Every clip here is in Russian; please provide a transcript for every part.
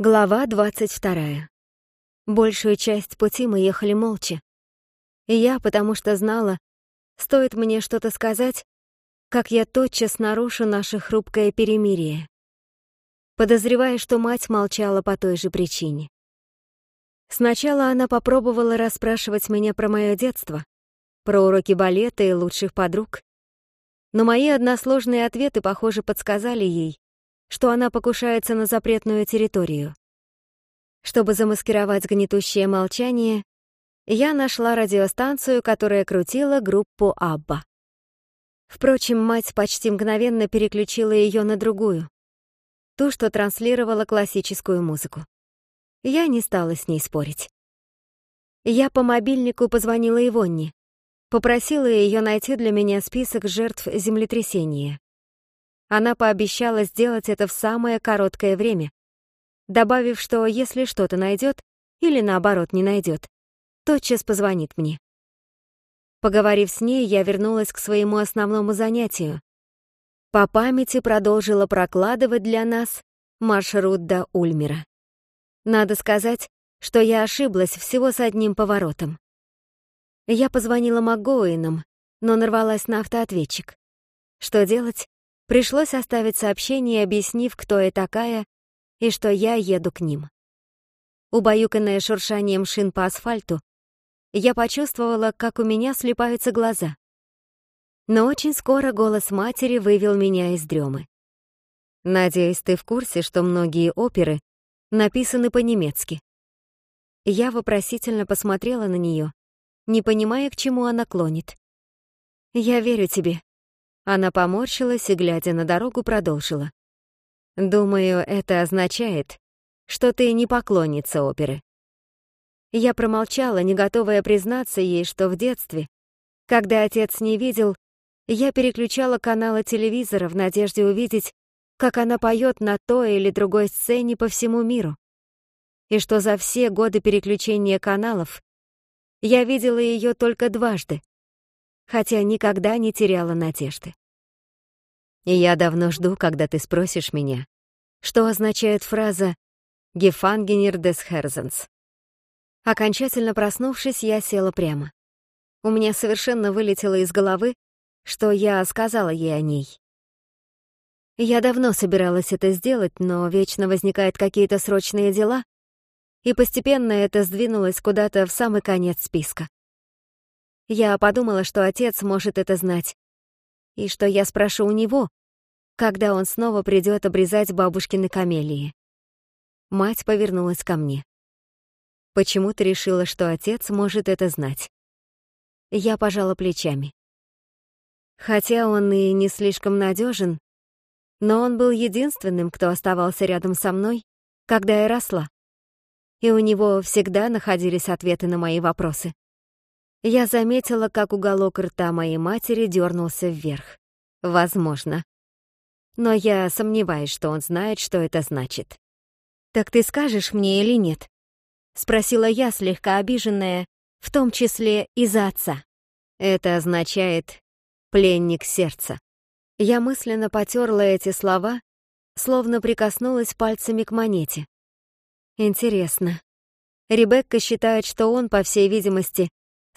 Глава 22. Большую часть пути мы ехали молча. И я, потому что знала, стоит мне что-то сказать, как я тотчас нарушу наше хрупкое перемирие. Подозревая, что мать молчала по той же причине. Сначала она попробовала расспрашивать меня про мое детство, про уроки балета и лучших подруг, но мои односложные ответы, похоже, подсказали ей, что она покушается на запретную территорию. Чтобы замаскировать гнетущее молчание, я нашла радиостанцию, которая крутила группу «Абба». Впрочем, мать почти мгновенно переключила ее на другую, ту, что транслировала классическую музыку. Я не стала с ней спорить. Я по мобильнику позвонила Ивонне, попросила ее найти для меня список жертв землетрясения. Она пообещала сделать это в самое короткое время, добавив, что если что-то найдет или наоборот не найдет, тотчас позвонит мне. Поговорив с ней, я вернулась к своему основному занятию. По памяти продолжила прокладывать для нас маршрут до Ульмера. Надо сказать, что я ошиблась всего с одним поворотом. Я позвонила МакГоуинам, но нарвалась на автоответчик. Что делать? Пришлось оставить сообщение, объяснив, кто я такая и что я еду к ним. Убаюканная шуршанием шин по асфальту, я почувствовала, как у меня слепаются глаза. Но очень скоро голос матери вывел меня из дремы. «Надеюсь, ты в курсе, что многие оперы написаны по-немецки». Я вопросительно посмотрела на нее, не понимая, к чему она клонит. «Я верю тебе», она поморщилась и, глядя на дорогу, продолжила. «Думаю, это означает, что ты не поклонница оперы». Я промолчала, не готовая признаться ей, что в детстве, когда отец не видел, я переключала каналы телевизора в надежде увидеть, как она поет на той или другой сцене по всему миру. И что за все годы переключения каналов я видела ее только дважды хотя никогда не теряла надежды. И я давно жду, когда ты спросишь меня, что означает фраза «Гефангенер des Херзенс». Окончательно проснувшись, я села прямо. У меня совершенно вылетело из головы, что я сказала ей о ней. Я давно собиралась это сделать, но вечно возникают какие-то срочные дела, и постепенно это сдвинулось куда-то в самый конец списка. Я подумала, что отец может это знать. И что я спрошу у него, когда он снова придет обрезать бабушкины камелии. Мать повернулась ко мне. «Почему ты решила, что отец может это знать?» Я пожала плечами. Хотя он и не слишком надежен, но он был единственным, кто оставался рядом со мной, когда я росла. И у него всегда находились ответы на мои вопросы. Я заметила, как уголок рта моей матери дернулся вверх. Возможно. Но я сомневаюсь, что он знает, что это значит. «Так ты скажешь мне или нет?» — спросила я, слегка обиженная, в том числе и за отца. Это означает «пленник сердца». Я мысленно потерла эти слова, словно прикоснулась пальцами к монете. Интересно. Ребекка считает, что он, по всей видимости,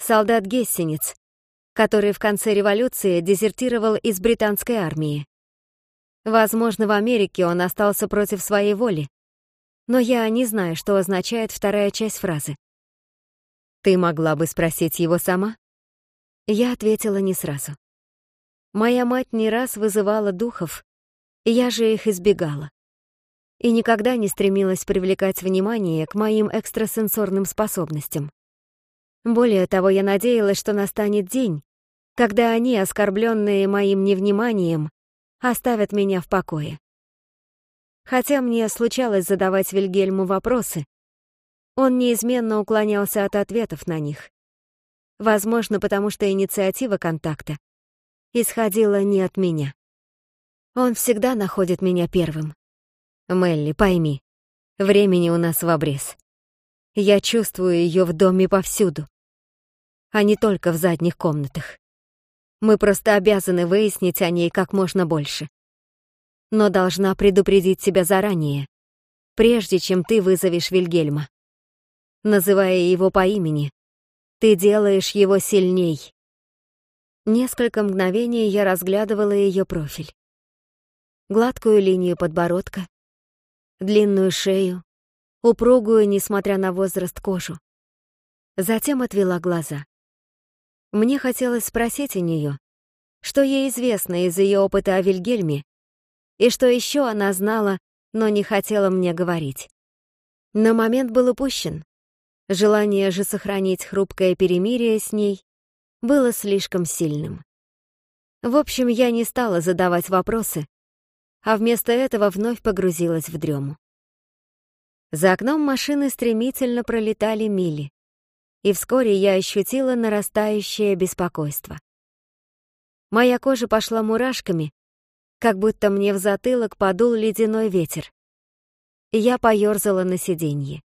солдат Гессенец, который в конце революции дезертировал из британской армии. Возможно, в Америке он остался против своей воли, но я не знаю, что означает вторая часть фразы. «Ты могла бы спросить его сама?» Я ответила не сразу. Моя мать не раз вызывала духов, я же их избегала. И никогда не стремилась привлекать внимание к моим экстрасенсорным способностям. Более того, я надеялась, что настанет день, когда они, оскорбленные моим невниманием, оставят меня в покое. Хотя мне случалось задавать Вильгельму вопросы, он неизменно уклонялся от ответов на них. Возможно, потому что инициатива контакта исходила не от меня. Он всегда находит меня первым. Мелли, пойми, времени у нас в обрез. Я чувствую ее в доме повсюду а не только в задних комнатах. Мы просто обязаны выяснить о ней как можно больше. Но должна предупредить тебя заранее, прежде чем ты вызовешь Вильгельма. Называя его по имени, ты делаешь его сильней. Несколько мгновений я разглядывала ее профиль. Гладкую линию подбородка, длинную шею, упругую, несмотря на возраст, кожу. Затем отвела глаза. Мне хотелось спросить у нее, что ей известно из ее опыта о Вильгельме, и что еще она знала, но не хотела мне говорить. Но момент был упущен. Желание же сохранить хрупкое перемирие с ней было слишком сильным. В общем, я не стала задавать вопросы, а вместо этого вновь погрузилась в дрему. За окном машины стремительно пролетали мили и вскоре я ощутила нарастающее беспокойство. Моя кожа пошла мурашками, как будто мне в затылок подул ледяной ветер. Я поёрзала на сиденье.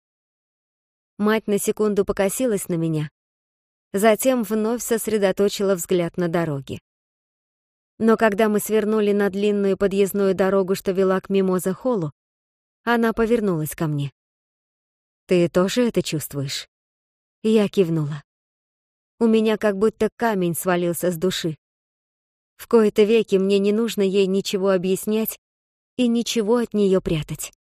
Мать на секунду покосилась на меня, затем вновь сосредоточила взгляд на дороге. Но когда мы свернули на длинную подъездную дорогу, что вела к Мимоза-холлу, она повернулась ко мне. «Ты тоже это чувствуешь?» Я кивнула. У меня как будто камень свалился с души. В кои-то веки мне не нужно ей ничего объяснять и ничего от нее прятать.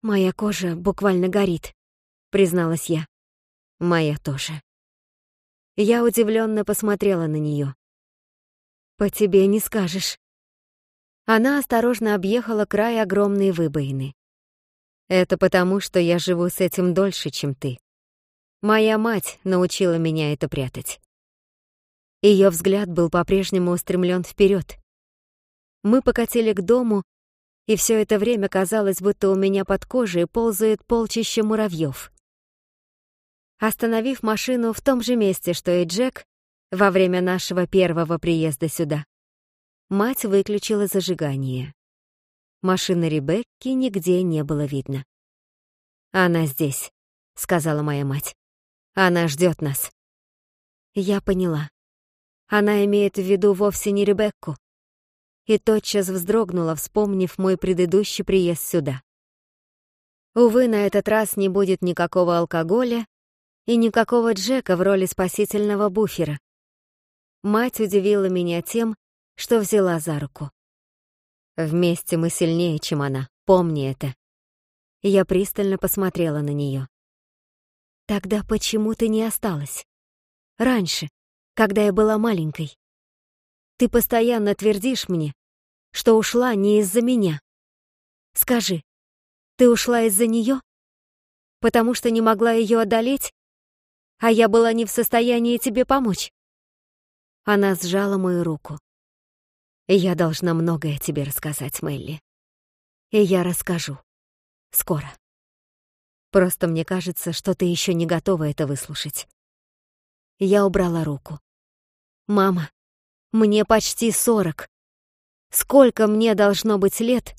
«Моя кожа буквально горит», — призналась я. «Моя тоже». Я удивленно посмотрела на нее. «По тебе не скажешь». Она осторожно объехала край огромной выбоины. «Это потому, что я живу с этим дольше, чем ты», Моя мать научила меня это прятать. Ее взгляд был по-прежнему устремлен вперед. Мы покатили к дому, и все это время казалось, будто у меня под кожей ползает полчище муравьев. Остановив машину в том же месте, что и Джек, во время нашего первого приезда сюда, мать выключила зажигание. Машины Ребекки нигде не было видно. «Она здесь», — сказала моя мать. Она ждет нас. Я поняла. Она имеет в виду вовсе не Ребекку. И тотчас вздрогнула, вспомнив мой предыдущий приезд сюда. Увы, на этот раз не будет никакого алкоголя и никакого Джека в роли спасительного буфера. Мать удивила меня тем, что взяла за руку. «Вместе мы сильнее, чем она, помни это». Я пристально посмотрела на нее. Тогда почему ты не осталась? Раньше, когда я была маленькой. Ты постоянно твердишь мне, что ушла не из-за меня. Скажи, ты ушла из-за нее? Потому что не могла ее одолеть, а я была не в состоянии тебе помочь. Она сжала мою руку. Я должна многое тебе рассказать, Мелли. И я расскажу. Скоро. Просто мне кажется, что ты еще не готова это выслушать. Я убрала руку. «Мама, мне почти сорок. Сколько мне должно быть лет,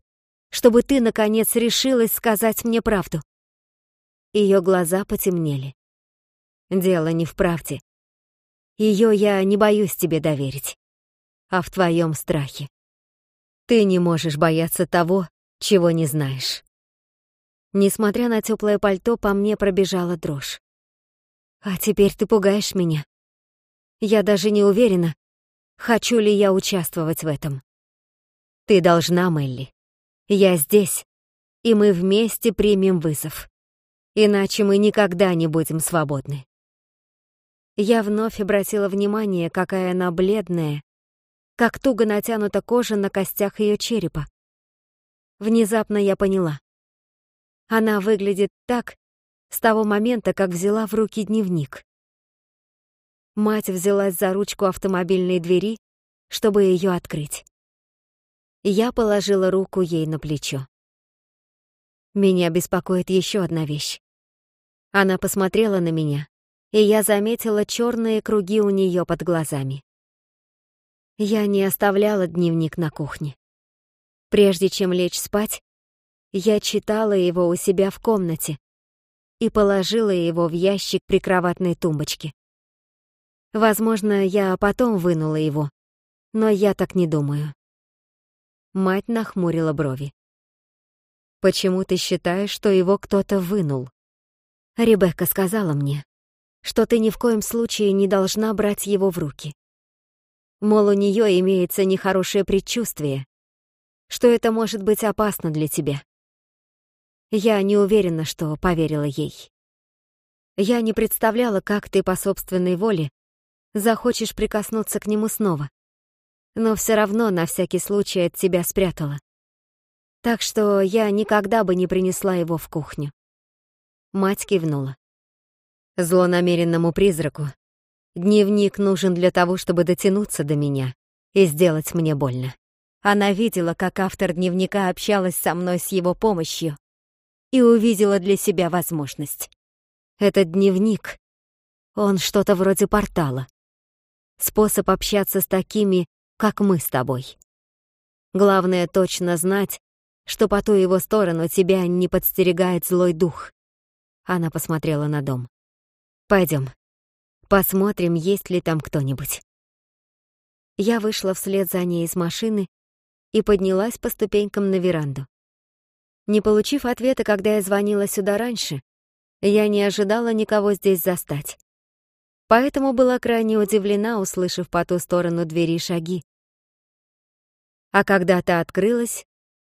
чтобы ты, наконец, решилась сказать мне правду?» Ее глаза потемнели. «Дело не в правде. Ее я не боюсь тебе доверить, а в твоем страхе. Ты не можешь бояться того, чего не знаешь». Несмотря на теплое пальто, по мне пробежала дрожь. «А теперь ты пугаешь меня. Я даже не уверена, хочу ли я участвовать в этом. Ты должна, Мелли. Я здесь, и мы вместе примем вызов. Иначе мы никогда не будем свободны». Я вновь обратила внимание, какая она бледная, как туго натянута кожа на костях ее черепа. Внезапно я поняла. Она выглядит так с того момента, как взяла в руки дневник. Мать взялась за ручку автомобильной двери, чтобы ее открыть. Я положила руку ей на плечо. Меня беспокоит еще одна вещь. Она посмотрела на меня, и я заметила черные круги у нее под глазами. Я не оставляла дневник на кухне. Прежде чем лечь спать, я читала его у себя в комнате и положила его в ящик прикроватной тумбочки. Возможно, я потом вынула его, но я так не думаю. Мать нахмурила брови. «Почему ты считаешь, что его кто-то вынул?» Ребекка сказала мне, что ты ни в коем случае не должна брать его в руки. Мол, у нее имеется нехорошее предчувствие, что это может быть опасно для тебя. Я не уверена, что поверила ей. Я не представляла, как ты по собственной воле захочешь прикоснуться к нему снова. Но все равно на всякий случай от тебя спрятала. Так что я никогда бы не принесла его в кухню. Мать кивнула. Злонамеренному призраку дневник нужен для того, чтобы дотянуться до меня и сделать мне больно. Она видела, как автор дневника общалась со мной с его помощью, и увидела для себя возможность. Этот дневник, он что-то вроде портала. Способ общаться с такими, как мы с тобой. Главное точно знать, что по ту его сторону тебя не подстерегает злой дух. Она посмотрела на дом. Пойдем, посмотрим, есть ли там кто-нибудь. Я вышла вслед за ней из машины и поднялась по ступенькам на веранду. Не получив ответа, когда я звонила сюда раньше, я не ожидала никого здесь застать. Поэтому была крайне удивлена, услышав по ту сторону двери шаги. А когда та открылась,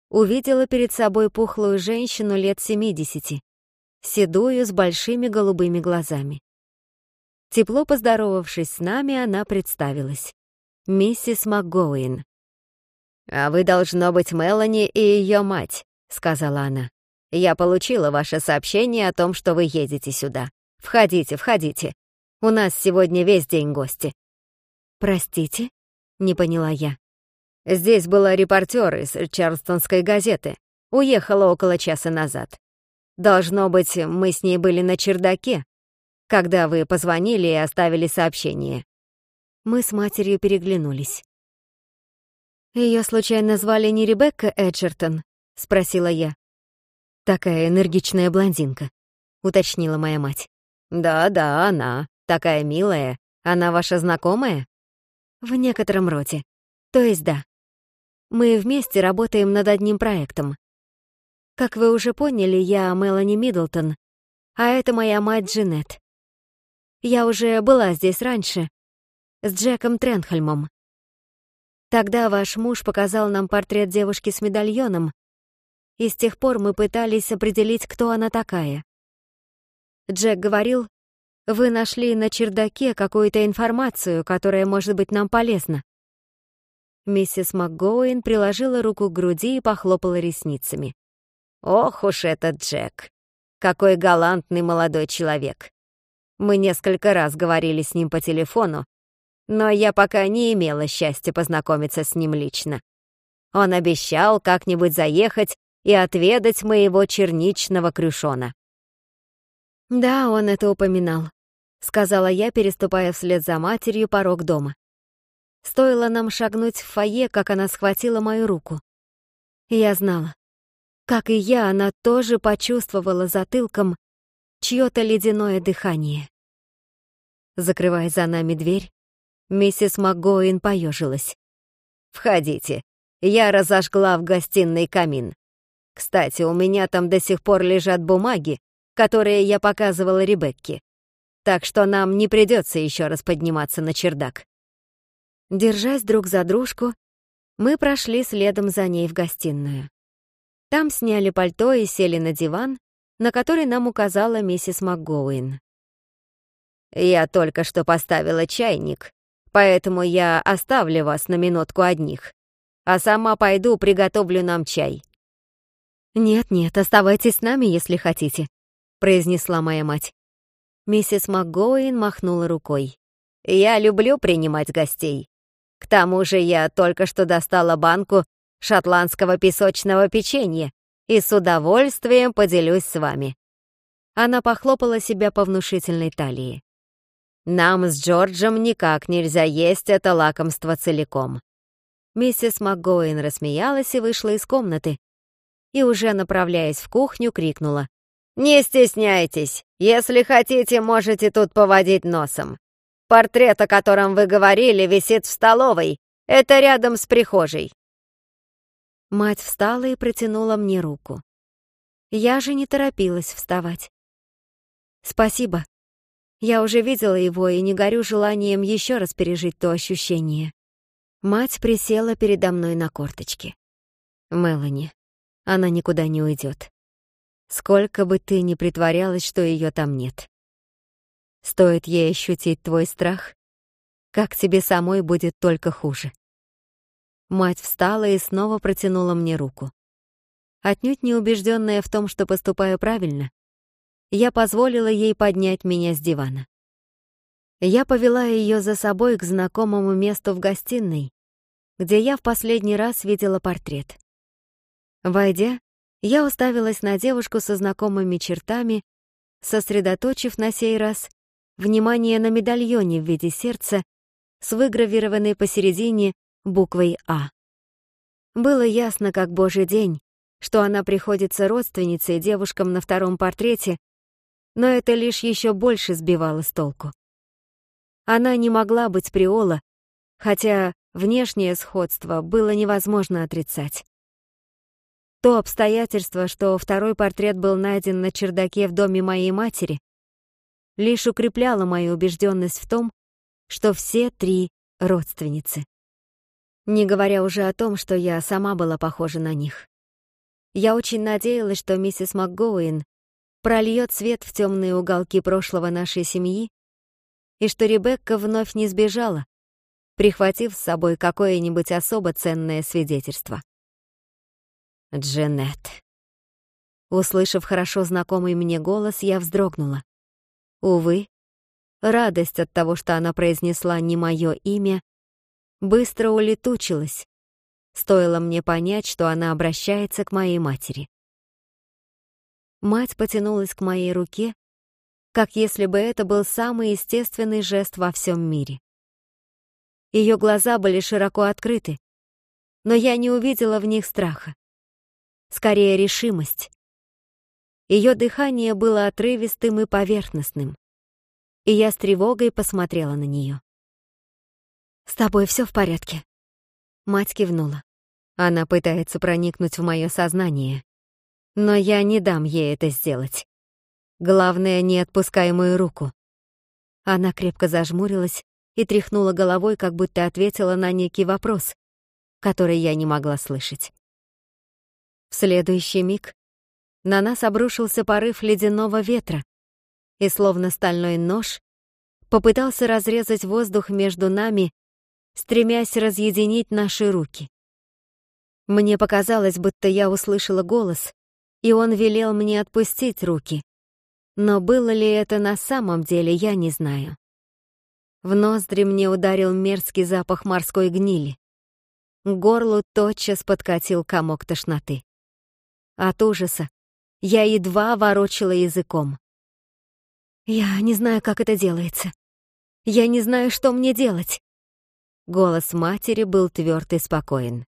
увидела перед собой пухлую женщину лет 70, седую с большими голубыми глазами. Тепло поздоровавшись с нами, она представилась. «Миссис МакГоуин». «А вы, должно быть, Мелани и ее мать», — сказала она. «Я получила ваше сообщение о том, что вы едете сюда. Входите, входите. У нас сегодня весь день гости». «Простите?» — не поняла я. «Здесь была репортер из Чарльстонской газеты. Уехала около часа назад. Должно быть, мы с ней были на чердаке, когда вы позвонили и оставили сообщение». Мы с матерью переглянулись. Ее случайно звали не Ребекка Эджертон?» — спросила я. «Такая энергичная блондинка», — уточнила моя мать. «Да-да, она. Такая милая. Она ваша знакомая?» «В некотором роде. То есть да. Мы вместе работаем над одним проектом. Как вы уже поняли, я Мелани Миддлтон, а это моя мать Джинет. Я уже была здесь раньше, с Джеком Тренхельмом. Тогда ваш муж показал нам портрет девушки с медальоном, и с тех пор мы пытались определить, кто она такая. Джек говорил, «Вы нашли на чердаке какую-то информацию, которая может быть нам полезна». Миссис МакГоуэн приложила руку к груди и похлопала ресницами. «Ох уж этот Джек! Какой галантный молодой человек! Мы несколько раз говорили с ним по телефону, но я пока не имела счастья познакомиться с ним лично. Он обещал как-нибудь заехать и отведать моего черничного крюшона». «Да, он это упоминал», — сказала я, переступая вслед за матерью порог дома. Стоило нам шагнуть в фойе, как она схватила мою руку. Я знала. Как и я, она тоже почувствовала затылком чьё-то ледяное дыхание. Закрывая за нами дверь, миссис МакГоин поежилась. «Входите. Я разожгла в гостиной камин. Кстати, у меня там до сих пор лежат бумаги, которые я показывала Ребекке. Так что нам не придется еще раз подниматься на чердак. Держась друг за дружку, мы прошли следом за ней в гостиную. Там сняли пальто и сели на диван, на который нам указала миссис МакГоуин. «Я только что поставила чайник, поэтому я оставлю вас на минутку одних, а сама пойду приготовлю нам чай», «Нет-нет, оставайтесь с нами, если хотите», — произнесла моя мать. Миссис МакГоуин махнула рукой. «Я люблю принимать гостей. К тому же я только что достала банку шотландского песочного печенья и с удовольствием поделюсь с вами». Она похлопала себя по внушительной талии. «Нам с Джорджем никак нельзя есть это лакомство целиком». Миссис МакГоуин рассмеялась и вышла из комнаты, и уже направляясь в кухню, крикнула. «Не стесняйтесь! Если хотите, можете тут поводить носом. Портрет, о котором вы говорили, висит в столовой. Это рядом с прихожей». Мать встала и протянула мне руку. Я же не торопилась вставать. «Спасибо. Я уже видела его и не горю желанием еще раз пережить то ощущение». Мать присела передо мной на корточки. «Мелани, она никуда не уйдет. Сколько бы ты ни притворялась, что ее там нет. Стоит ей ощутить твой страх, как тебе самой будет только хуже. Мать встала и снова протянула мне руку. Отнюдь не убежденная в том, что поступаю правильно, я позволила ей поднять меня с дивана. Я повела ее за собой к знакомому месту в гостиной, где я в последний раз видела портрет. Войдя, я уставилась на девушку со знакомыми чертами, сосредоточив на сей раз внимание на медальоне в виде сердца с выгравированной посередине буквой «А». Было ясно, как божий день, что она приходится родственницей девушкам на втором портрете, но это лишь еще больше сбивало с толку. Она не могла быть Приола, хотя внешнее сходство было невозможно отрицать. То обстоятельство, что второй портрет был найден на чердаке в доме моей матери, лишь укрепляло мою убежденность в том, что все три родственницы. Не говоря уже о том, что я сама была похожа на них. Я очень надеялась, что миссис МакГоуин прольет свет в темные уголки прошлого нашей семьи и что Ребекка вновь не сбежала, прихватив с собой какое-нибудь особо ценное свидетельство. Джанет. Услышав хорошо знакомый мне голос, я вздрогнула. Увы, радость от того, что она произнесла не мое имя, быстро улетучилась. Стоило мне понять, что она обращается к моей матери. Мать потянулась к моей руке, как если бы это был самый естественный жест во всем мире. Ее глаза были широко открыты, но я не увидела в них страха скорее решимость. Ее дыхание было отрывистым и поверхностным, и я с тревогой посмотрела на нее. «С тобой все в порядке?» Мать кивнула. Она пытается проникнуть в мое сознание. Но я не дам ей это сделать. Главное, не отпускай мою руку. Она крепко зажмурилась и тряхнула головой, как будто ответила на некий вопрос, который я не могла слышать. В следующий миг на нас обрушился порыв ледяного ветра и, словно стальной нож, попытался разрезать воздух между нами, стремясь разъединить наши руки. Мне показалось, будто я услышала голос, и он велел мне отпустить руки. Но было ли это на самом деле, я не знаю. В ноздри мне ударил мерзкий запах морской гнили. К горлу тотчас подкатил комок тошноты. От ужаса я едва ворочила языком. «Я не знаю, как это делается. Я не знаю, что мне делать». Голос матери был тверд и спокоен.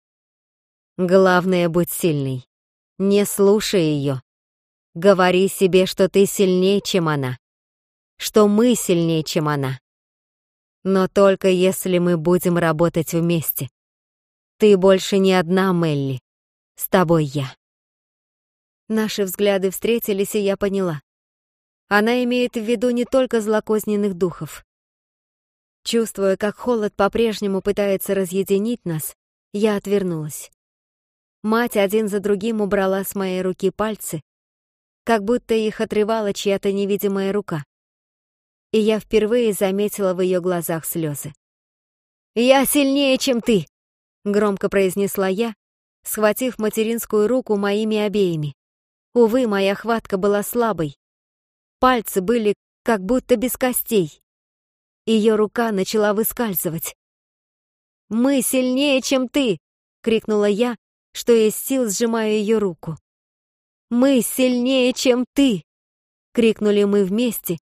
«Главное, быть сильной. Не слушай ее. Говори себе, что ты сильнее, чем она. Что мы сильнее, чем она. Но только если мы будем работать вместе. Ты больше не одна, Мелли. С тобой я». Наши взгляды встретились, и я поняла. Она имеет в виду не только злокозненных духов. Чувствуя, как холод по-прежнему пытается разъединить нас, я отвернулась. Мать один за другим убрала с моей руки пальцы, как будто их отрывала чья-то невидимая рука. И я впервые заметила в ее глазах слезы. «Я сильнее, чем ты!» — громко произнесла я, схватив материнскую руку моими обеими. Увы, моя хватка была слабой. Пальцы были как будто без костей. Ее рука начала выскальзывать. «Мы сильнее, чем ты!» — крикнула я, что из сил сжимаю ее руку. «Мы сильнее, чем ты!» — крикнули мы вместе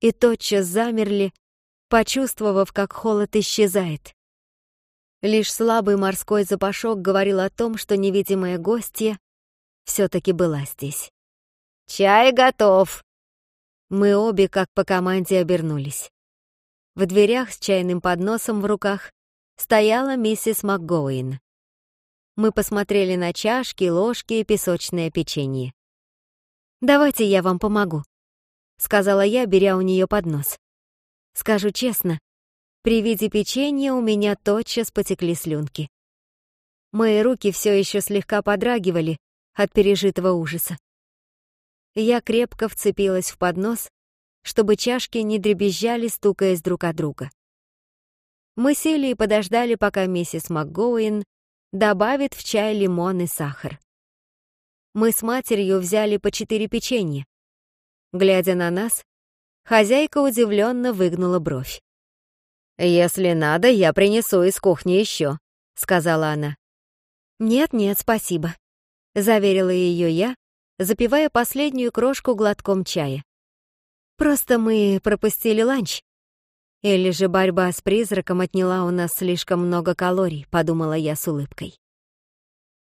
и тотчас замерли, почувствовав, как холод исчезает. Лишь слабый морской запашок говорил о том, что невидимое гостье все-таки была здесь. «Чай готов!» Мы обе, как по команде, обернулись. В дверях с чайным подносом в руках стояла миссис МакГоуин. Мы посмотрели на чашки, ложки и песочное печенье. «Давайте я вам помогу», — сказала я, беря у нее поднос. Скажу честно, при виде печенья у меня тотчас потекли слюнки. Мои руки все еще слегка подрагивали, от пережитого ужаса. Я крепко вцепилась в поднос, чтобы чашки не дребезжали, стукаясь друг от друга. Мы сели и подождали, пока миссис МакГоуин добавит в чай лимон и сахар. Мы с матерью взяли по четыре печенья. Глядя на нас, хозяйка удивленно выгнула бровь. «Если надо, я принесу из кухни еще», — сказала она. «Нет-нет, спасибо», Заверила ее я, запивая последнюю крошку глотком чая. Просто мы пропустили ланч. Или же борьба с призраком отняла у нас слишком много калорий, подумала я с улыбкой.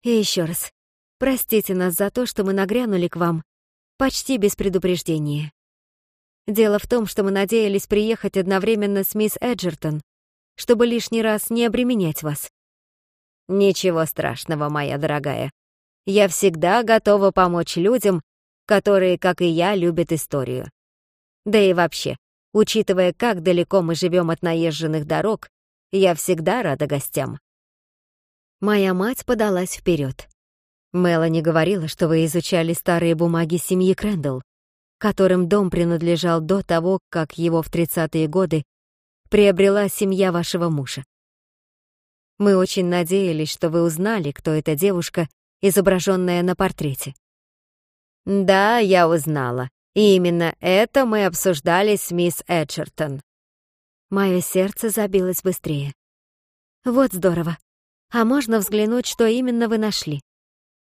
И еще раз, простите нас за то, что мы нагрянули к вам, почти без предупреждения. Дело в том, что мы надеялись приехать одновременно с мисс Эджертон, чтобы лишний раз не обременять вас. Ничего страшного, моя дорогая, я всегда готова помочь людям, которые, как и я, любят историю. Да и вообще, учитывая, как далеко мы живем от наезженных дорог, я всегда рада гостям. Моя мать подалась вперед. Мелани говорила, что вы изучали старые бумаги семьи Крэндалл, которым дом принадлежал до того, как его в 30-е годы приобрела семья вашего мужа. Мы очень надеялись, что вы узнали, кто эта девушка изображенная на портрете. «Да, я узнала. И именно это мы обсуждали с мисс Эджертон». Мое сердце забилось быстрее. «Вот здорово. А можно взглянуть, что именно вы нашли?»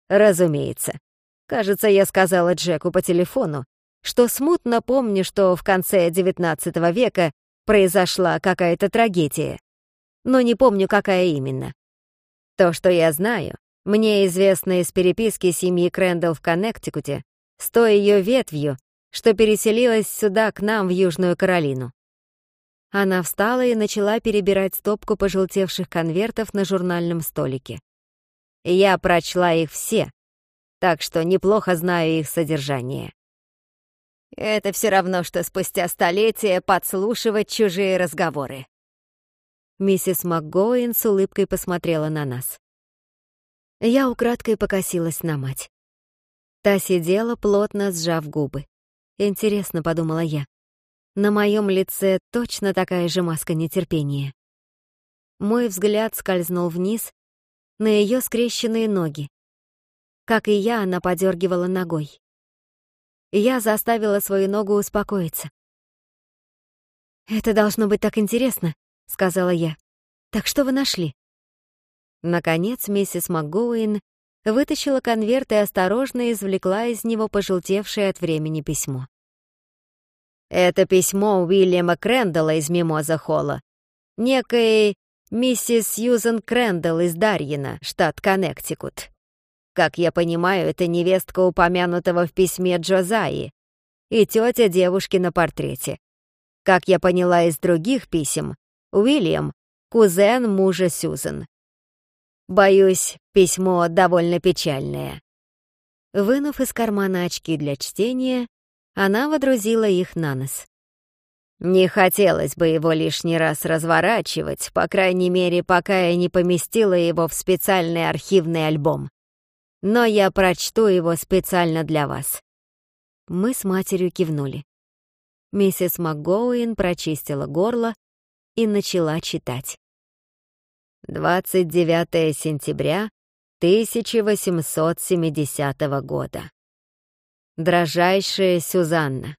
«Разумеется. Кажется, я сказала Джеку по телефону, что смутно помню, что в конце XIX века произошла какая-то трагедия. Но не помню, какая именно. То, что я знаю, мне известно из переписки семьи Крэндалл в Коннектикуте с той ее ветвью, что переселилась сюда, к нам, в Южную Каролину. Она встала и начала перебирать стопку пожелтевших конвертов на журнальном столике. Я прочла их все, так что неплохо знаю их содержание. Это все равно, что спустя столетия подслушивать чужие разговоры. Миссис МакГоуин с улыбкой посмотрела на нас. Я украдкой покосилась на мать. Та сидела, плотно сжав губы. Интересно, подумала я. На моем лице точно такая же маска нетерпения. Мой взгляд скользнул вниз на ее скрещенные ноги. Как и я, она подергивала ногой. Я заставила свою ногу успокоиться. «Это должно быть так интересно», — сказала я. «Так что вы нашли?» Наконец миссис МакГоуин вытащила конверт и осторожно извлекла из него пожелтевшее от времени письмо. «Это письмо Уильяма Крэндалла из Мимоза-Холла, некой миссис Сьюзен Крэндалл из Дарьина, штат Коннектикут. Как я понимаю, это невестка упомянутого в письме Джозаи и тетя девушки на портрете. Как я поняла из других писем, Уильям — кузен мужа Сьюзен. Боюсь, письмо довольно печальное». Вынув из кармана очки для чтения, она водрузила их на нос. «Не хотелось бы его лишний раз разворачивать, по крайней мере, пока я не поместила его в специальный архивный альбом. Но я прочту его специально для вас». Мы с матерью кивнули. Миссис МакГоуин прочистила горло и начала читать. 29 сентября 1870 года. Дрожайшая Сюзанна,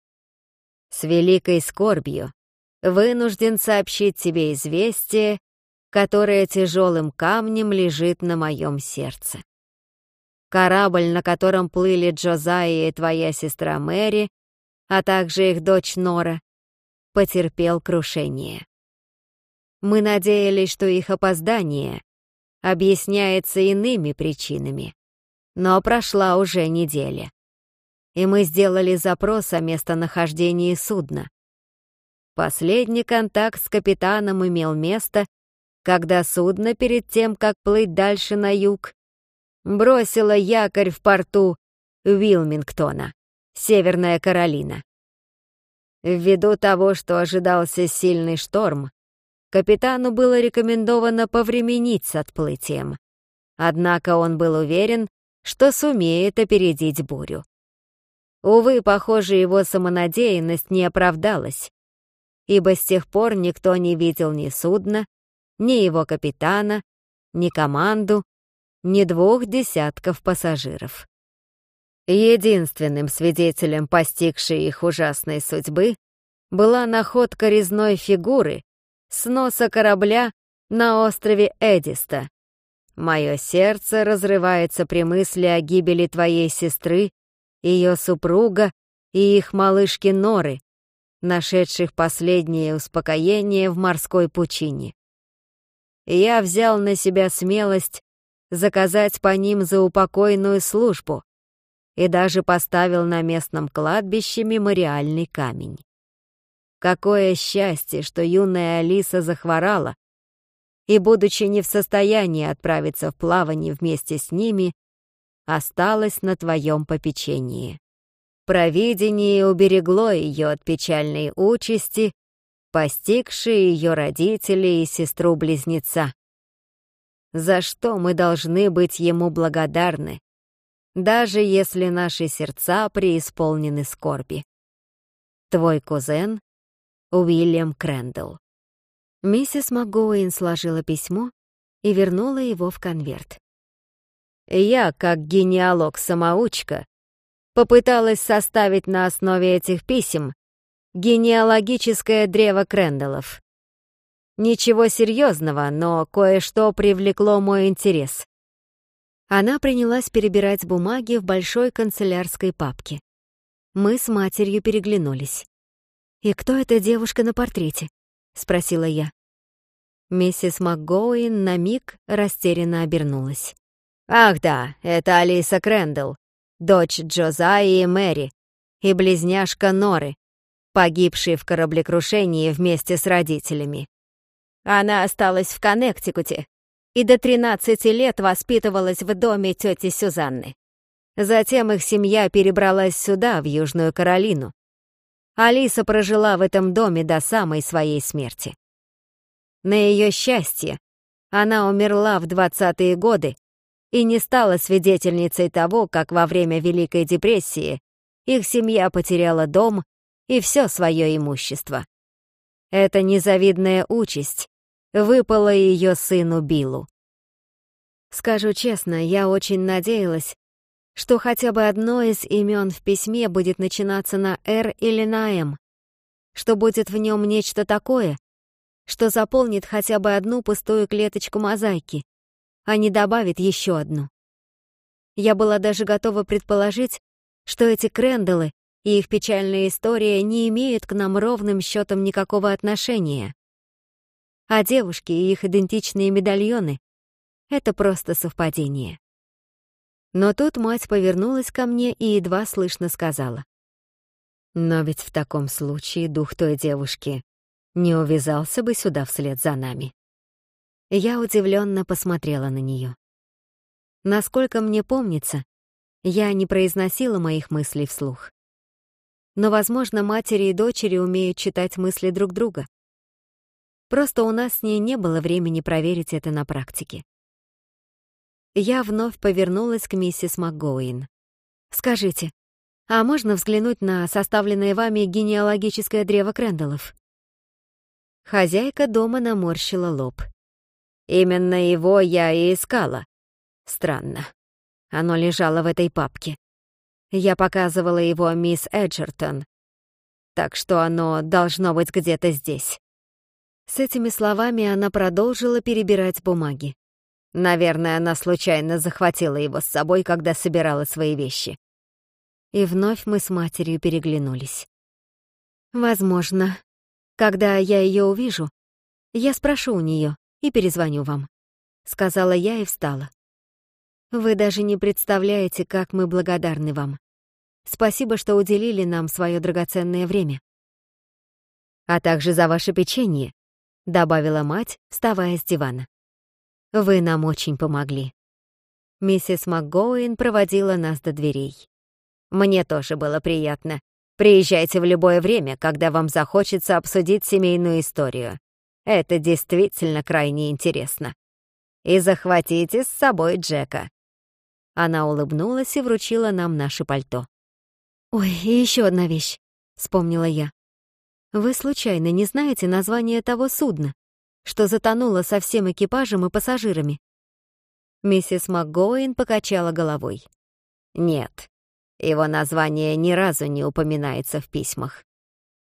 с великой скорбью вынужден сообщить тебе известие, которое тяжелым камнем лежит на моем сердце. Корабль, на котором плыли Джозаи и твоя сестра Мэри, а также их дочь Нора, потерпел крушение. Мы надеялись, что их опоздание объясняется иными причинами. Но прошла уже неделя. И мы сделали запрос о местонахождении судна. Последний контакт с капитаном имел место, когда судно перед тем, как плыть дальше на юг, бросило якорь в порту Уилмингтона, Северная Каролина. Ввиду того, что ожидался сильный шторм, капитану было рекомендовано повременить с отплытием. Однако он был уверен, что сумеет опередить бурю. Увы, похоже, его самонадеянность не оправдалась, ибо с тех пор никто не видел ни судна, ни его капитана, ни команду, ни двух десятков пассажиров. Единственным свидетелем постигшей их ужасной судьбы была находка резной фигуры, с носа корабля на острове Эдиста. Мое сердце разрывается при мысли о гибели твоей сестры, ее супруга и их малышки Норы, нашедших последнее успокоение в морской пучине. Я взял на себя смелость заказать по ним заупокойную службу и даже поставил на местном кладбище мемориальный камень. Какое счастье, что юная Алиса захворала, и, будучи не в состоянии отправиться в плавание вместе с ними, осталась на твоем попечении. Провидение уберегло ее от печальной участи, постигшей ее родителей и сестру-близнеца. За что мы должны быть ему благодарны, даже если наши сердца преисполнены скорби. Твой кузен Уильям Крэндалл. Миссис МакГоуин сложила письмо и вернула его в конверт. «Я, как генеалог-самоучка, попыталась составить на основе этих писем генеалогическое древо Крэндаллов. Ничего серьезного, но кое-что привлекло мой интерес. Она принялась перебирать бумаги в большой канцелярской папке. Мы с матерью переглянулись. «И кто эта девушка на портрете?» — спросила я. Миссис МакГоуин на миг растерянно обернулась. «Ах да, это Алиса Крэндалл, дочь Джозаи и Мэри, и близняшка Норы, погибшие в кораблекрушении вместе с родителями. Она осталась в Коннектикуте и до 13 лет воспитывалась в доме тети Сюзанны. Затем их семья перебралась сюда, в Южную Каролину, Алиса прожила в этом доме до самой своей смерти. На ее счастье, она умерла в 20-е годы и не стала свидетельницей того, как во время Великой депрессии их семья потеряла дом и все свое имущество. Эта незавидная участь выпала ее сыну Биллу. Скажу честно, я очень надеялась, что хотя бы одно из имен в письме будет начинаться на «Р» или на «М», что будет в нем нечто такое, что заполнит хотя бы одну пустую клеточку мозаики, а не добавит еще одну. Я была даже готова предположить, что эти Кренделы и их печальная история не имеют к нам ровным счетом никакого отношения. А девушки и их идентичные медальоны — это просто совпадение. Но тут мать повернулась ко мне и едва слышно сказала. «Но ведь в таком случае дух той девушки не увязался бы сюда вслед за нами». Я удивленно посмотрела на нее. Насколько мне помнится, я не произносила моих мыслей вслух. Но, возможно, матери и дочери умеют читать мысли друг друга. Просто у нас с ней не было времени проверить это на практике я вновь повернулась к миссис МакГоуин. «Скажите, а можно взглянуть на составленное вами генеалогическое древо Крэндаллов?» Хозяйка дома наморщила лоб. «Именно его я и искала. Странно. Оно лежало в этой папке. Я показывала его мисс Эджертон, так что оно должно быть где-то здесь». С этими словами она продолжила перебирать бумаги. Наверное, она случайно захватила его с собой, когда собирала свои вещи. И вновь мы с матерью переглянулись. Возможно, когда я ее увижу, я спрошу у нее и перезвоню вам, сказала я и встала. Вы даже не представляете, как мы благодарны вам. Спасибо, что уделили нам свое драгоценное время. А также за ваше печенье, добавила мать, вставая с дивана. Вы нам очень помогли». Миссис МакГоуин проводила нас до дверей. «Мне тоже было приятно. Приезжайте в любое время, когда вам захочется обсудить семейную историю. Это действительно крайне интересно. И захватите с собой Джека». Она улыбнулась и вручила нам наше пальто. «Ой, и еще одна вещь», — вспомнила я. «Вы случайно не знаете название того судна?» что затонула со всем экипажем и пассажирами. Миссис МакГоуэн покачала головой. «Нет, его название ни разу не упоминается в письмах.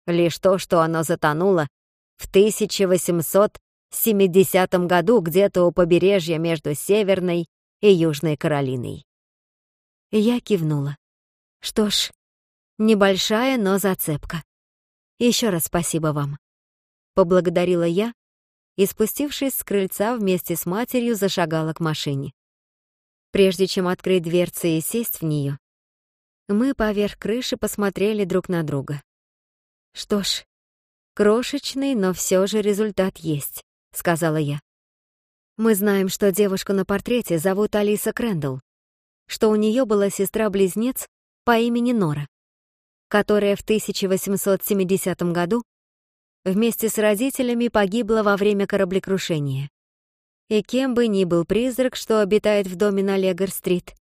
Лишь то, что оно затонуло в 1870 году где-то у побережья между Северной и Южной Каролиной». Я кивнула. «Что ж, небольшая, но зацепка. Еще раз спасибо вам». Поблагодарила я, и, спустившись с крыльца вместе с матерью, зашагала к машине. Прежде чем открыть дверцы и сесть в нее, мы поверх крыши посмотрели друг на друга. «Что ж, крошечный, но все же результат есть», — сказала я. «Мы знаем, что девушку на портрете зовут Алиса Крэндалл, что у нее была сестра-близнец по имени Нора, которая в 1870 году Вместе с родителями погибла во время кораблекрушения. И кем бы ни был призрак, что обитает в доме на Легор-стрит,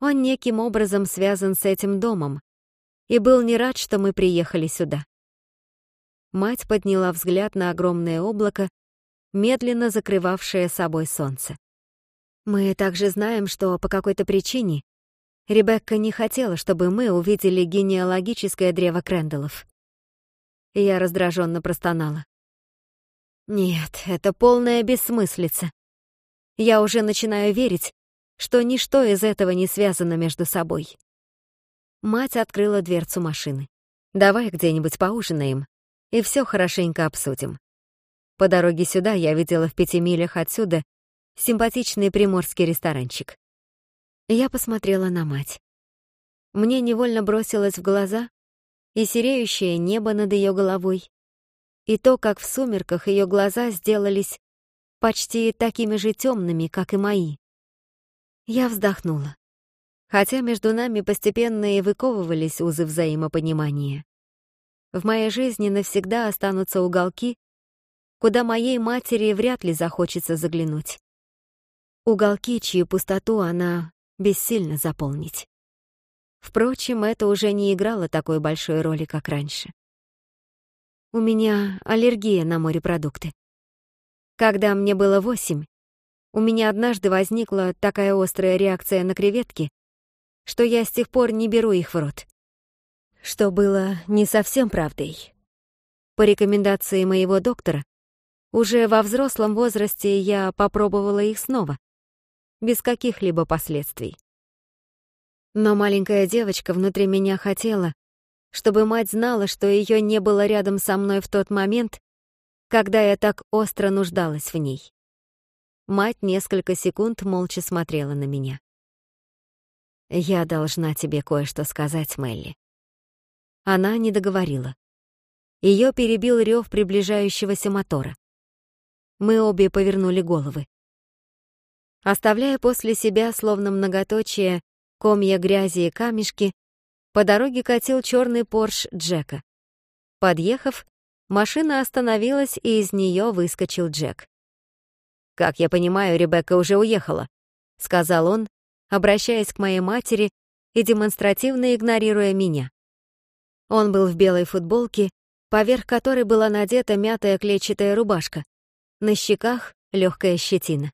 он неким образом связан с этим домом и был не рад, что мы приехали сюда. Мать подняла взгляд на огромное облако, медленно закрывавшее собой солнце. Мы также знаем, что по какой-то причине Ребекка не хотела, чтобы мы увидели генеалогическое древо Крэндаллов. Я раздраженно простонала. Нет, это полная бессмыслица. Я уже начинаю верить, что ничто из этого не связано между собой. Мать открыла дверцу машины. «Давай где-нибудь поужинаем и все хорошенько обсудим». По дороге сюда я видела в пяти милях отсюда симпатичный приморский ресторанчик. Я посмотрела на мать. Мне невольно бросилось в глаза, и сереющее небо над ее головой, и то, как в сумерках ее глаза сделались почти такими же темными, как и мои. Я вздохнула. Хотя между нами постепенно и выковывались узы взаимопонимания. В моей жизни навсегда останутся уголки, куда моей матери вряд ли захочется заглянуть. Уголки, чью пустоту она бессильно заполнить. Впрочем, это уже не играло такой большой роли, как раньше. У меня аллергия на морепродукты. Когда мне было восемь, у меня однажды возникла такая острая реакция на креветки, что я с тех пор не беру их в рот. Что было не совсем правдой. По рекомендации моего доктора, уже во взрослом возрасте я попробовала их снова, без каких-либо последствий. Но маленькая девочка внутри меня хотела, чтобы мать знала, что ее не было рядом со мной в тот момент, когда я так остро нуждалась в ней. Мать несколько секунд молча смотрела на меня. «Я должна тебе кое-что сказать, Мелли». Она не договорила. Ее перебил рев приближающегося мотора. Мы обе повернули головы. Оставляя после себя, словно многоточие, комья грязи и камешки, по дороге катил черный Порш Джека. Подъехав, машина остановилась, и из нее выскочил Джек. «Как я понимаю, Ребекка уже уехала», — сказал он, обращаясь к моей матери и демонстративно игнорируя меня. Он был в белой футболке, поверх которой была надета мятая клетчатая рубашка, на щеках легкая щетина.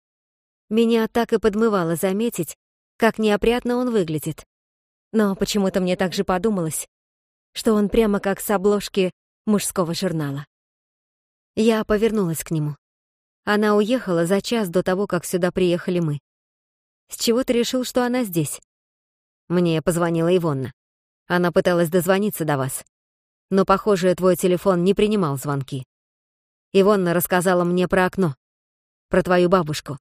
Меня так и подмывало заметить, как неопрятно он выглядит. Но почему-то мне также подумалось, что он прямо как с обложки мужского журнала. Я повернулась к нему. Она уехала за час до того, как сюда приехали мы. С чего ты решил, что она здесь? Мне позвонила Ивонна. Она пыталась дозвониться до вас. Но, похоже, твой телефон не принимал звонки. Ивонна рассказала мне про окно, про твою бабушку,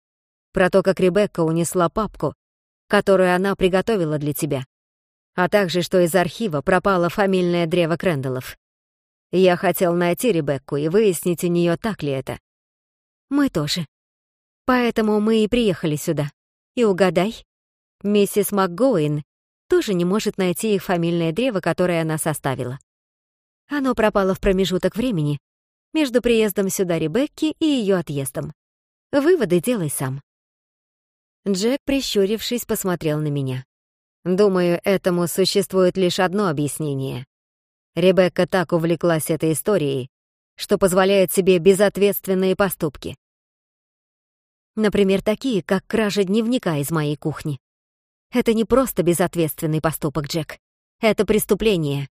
про то, как Ребекка унесла папку, которую она приготовила для тебя, а также, что из архива пропало фамильное древо Крэндаллов. Я хотел найти Ребекку и выяснить у нее, так ли это. Мы тоже. Поэтому мы и приехали сюда. И угадай, миссис МакГоуин тоже не может найти их фамильное древо, которое она составила. Оно пропало в промежуток времени между приездом сюда Ребекки и ее отъездом. Выводы делай сам. Джек, прищурившись, посмотрел на меня. Думаю, этому существует лишь одно объяснение. Ребекка так увлеклась этой историей, что позволяет себе безответственные поступки. Например, такие, как кража дневника из моей кухни. Это не просто безответственный поступок, Джек. Это преступление.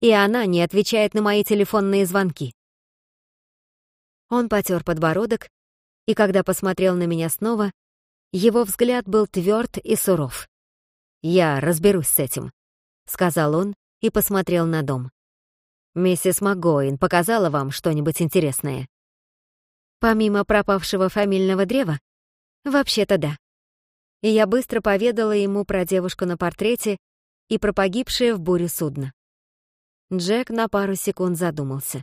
И она не отвечает на мои телефонные звонки. Он потер подбородок, и когда посмотрел на меня снова, его взгляд был тверд и суров. «Я разберусь с этим», — сказал он и посмотрел на дом. «Миссис Магоин показала вам что-нибудь интересное?» «Помимо пропавшего фамильного древа?» «Вообще-то да». И я быстро поведала ему про девушку на портрете и про погибшее в буре судно. Джек на пару секунд задумался.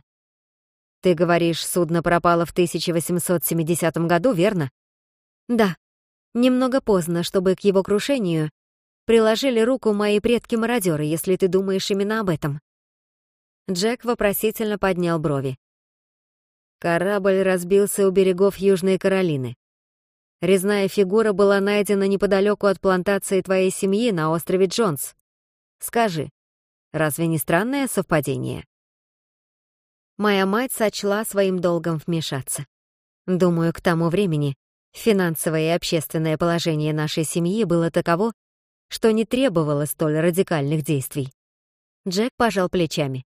«Ты говоришь, судно пропало в 1870 году, верно?» «Да», Немного поздно, чтобы к его крушению приложили руку мои предки-мародёры, если ты думаешь именно об этом». Джек вопросительно поднял брови. Корабль разбился у берегов Южной Каролины. Резная фигура была найдена неподалеку от плантации твоей семьи на острове Джонс. Скажи, разве не странное совпадение? Моя мать сочла своим долгом вмешаться. Думаю, к тому времени Финансовое и общественное положение нашей семьи было таково, что не требовало столь радикальных действий. Джек пожал плечами.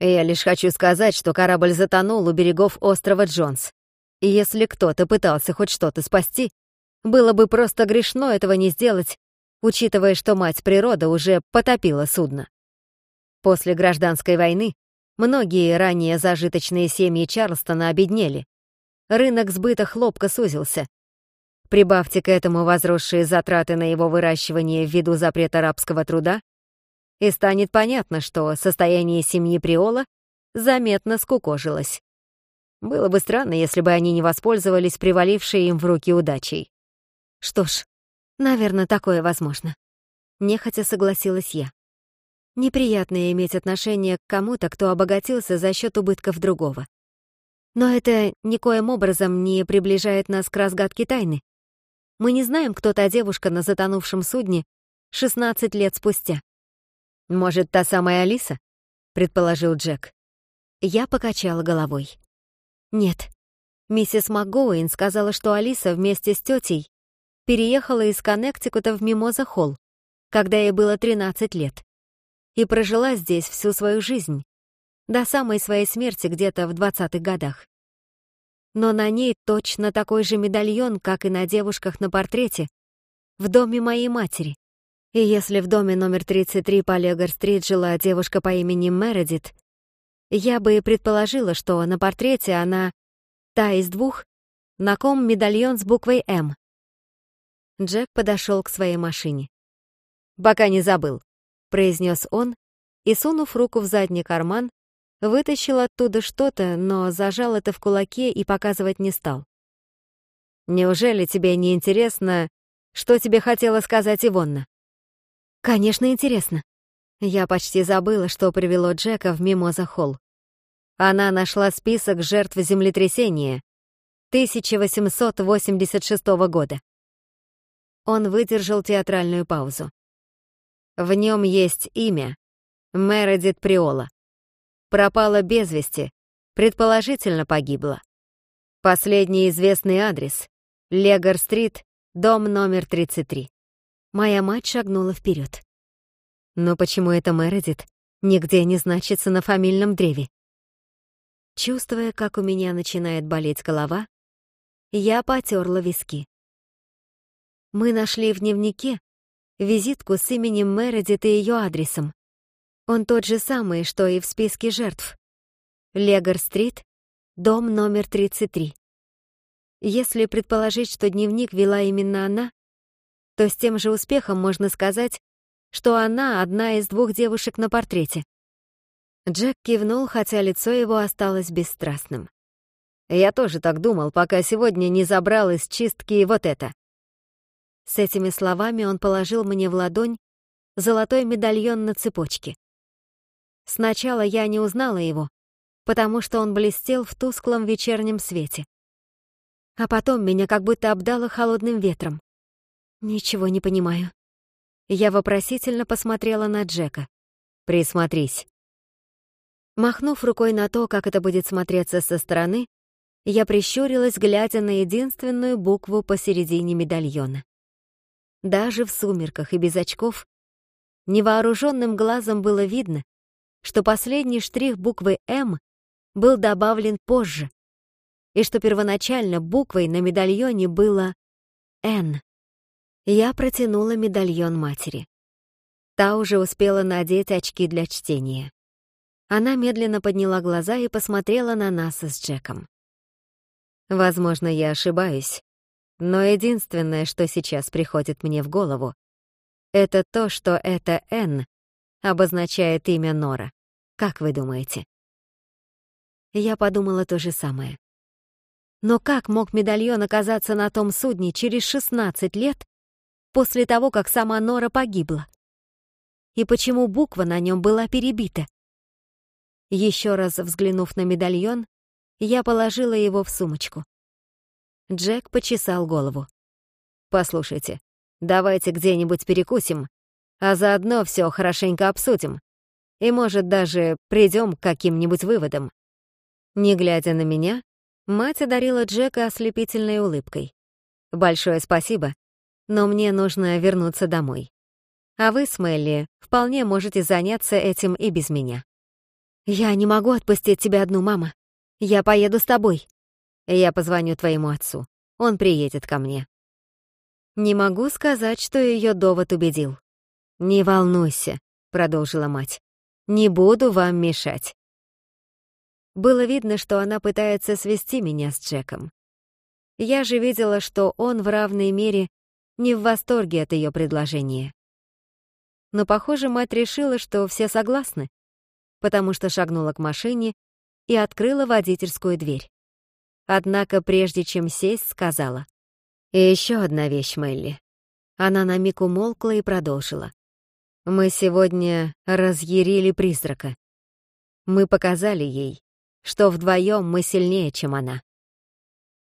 «Я лишь хочу сказать, что корабль затонул у берегов острова Джонс. И если кто-то пытался хоть что-то спасти, было бы просто грешно этого не сделать, учитывая, что мать природа уже потопила судно. После гражданской войны многие ранее зажиточные семьи Чарлстона обеднели, рынок сбыта хлопка сузился. Прибавьте к этому возросшие затраты на его выращивание ввиду запрета арабского труда, и станет понятно, что состояние семьи Приола заметно скукожилось. Было бы странно, если бы они не воспользовались привалившей им в руки удачей. Что ж, наверное, такое возможно. Нехотя согласилась я. Неприятно иметь отношение к кому-то, кто обогатился за счет убытков другого. Но это никоим образом не приближает нас к разгадке тайны. Мы не знаем, кто та девушка на затонувшем судне 16 лет спустя. «Может, та самая Алиса?» — предположил Джек. Я покачала головой. «Нет». Миссис МакГоуин сказала, что Алиса вместе с тетей переехала из Коннектикута в Мимоза-Холл, когда ей было 13 лет, и прожила здесь всю свою жизнь, до самой своей смерти где-то в 20-х годах. Но на ней точно такой же медальон, как и на девушках на портрете, в доме моей матери. И если в доме номер 33 по Легор-стрит жила девушка по имени Мередит, я бы и предположила, что на портрете она та из двух, на ком медальон с буквой «М». Джек подошел к своей машине. «Пока не забыл», — произнес он, и, сунув руку в задний карман, Вытащил оттуда что-то, но зажал это в кулаке и показывать не стал. «Неужели тебе не интересно, что тебе хотела сказать Ивонна?» «Конечно, интересно». Я почти забыла, что привело Джека в Мимоза-холл. Она нашла список жертв землетрясения 1886 года. Он выдержал театральную паузу. В нем есть имя — Мередит Приола пропала без вести, предположительно погибла. Последний известный адрес — Легор-стрит, дом номер 33. Моя мать шагнула вперед. Но почему это Мередит нигде не значится на фамильном древе? Чувствуя, как у меня начинает болеть голова, я потерла виски. Мы нашли в дневнике визитку с именем Мередит и ее адресом. Он тот же самый, что и в списке жертв. Легор-стрит, дом номер 33. Если предположить, что дневник вела именно она, то с тем же успехом можно сказать, что она одна из двух девушек на портрете. Джек кивнул, хотя лицо его осталось бесстрастным. «Я тоже так думал, пока сегодня не забрал из чистки вот это». С этими словами он положил мне в ладонь золотой медальон на цепочке. Сначала я не узнала его, потому что он блестел в тусклом вечернем свете. А потом меня как будто обдало холодным ветром. Ничего не понимаю. Я вопросительно посмотрела на Джека. «Присмотрись». Махнув рукой на то, как это будет смотреться со стороны, я прищурилась, глядя на единственную букву посередине медальона. Даже в сумерках и без очков невооруженным глазом было видно, что последний штрих буквы «М» был добавлен позже, и что первоначально буквой на медальоне было «Н». Я протянула медальон матери. Та уже успела надеть очки для чтения. Она медленно подняла глаза и посмотрела на нас с Джеком. Возможно, я ошибаюсь, но единственное, что сейчас приходит мне в голову, это то, что это «Н» обозначает имя Нора. Как вы думаете? Я подумала то же самое. Но как мог медальон оказаться на том судне через 16 лет после того, как сама Нора погибла? И почему буква на нем была перебита? Еще раз взглянув на медальон, я положила его в сумочку. Джек почесал голову. «Послушайте, давайте где-нибудь перекусим а заодно все хорошенько обсудим. И, может, даже придем к каким-нибудь выводам. Не глядя на меня, мать одарила Джека ослепительной улыбкой. «Большое спасибо, но мне нужно вернуться домой. А вы с Мелли вполне можете заняться этим и без меня». «Я не могу отпустить тебя одну, мама. Я поеду с тобой». «Я позвоню твоему отцу. Он приедет ко мне». Не могу сказать, что ее довод убедил. «Не волнуйся», — продолжила мать. «Не буду вам мешать». Было видно, что она пытается свести меня с Джеком. Я же видела, что он в равной мере не в восторге от ее предложения. Но, похоже, мать решила, что все согласны, потому что шагнула к машине и открыла водительскую дверь. Однако, прежде чем сесть, сказала. «И еще одна вещь, Мелли». Она на миг умолкла и продолжила. Мы сегодня разъярили призрака. Мы показали ей, что вдвоем мы сильнее, чем она.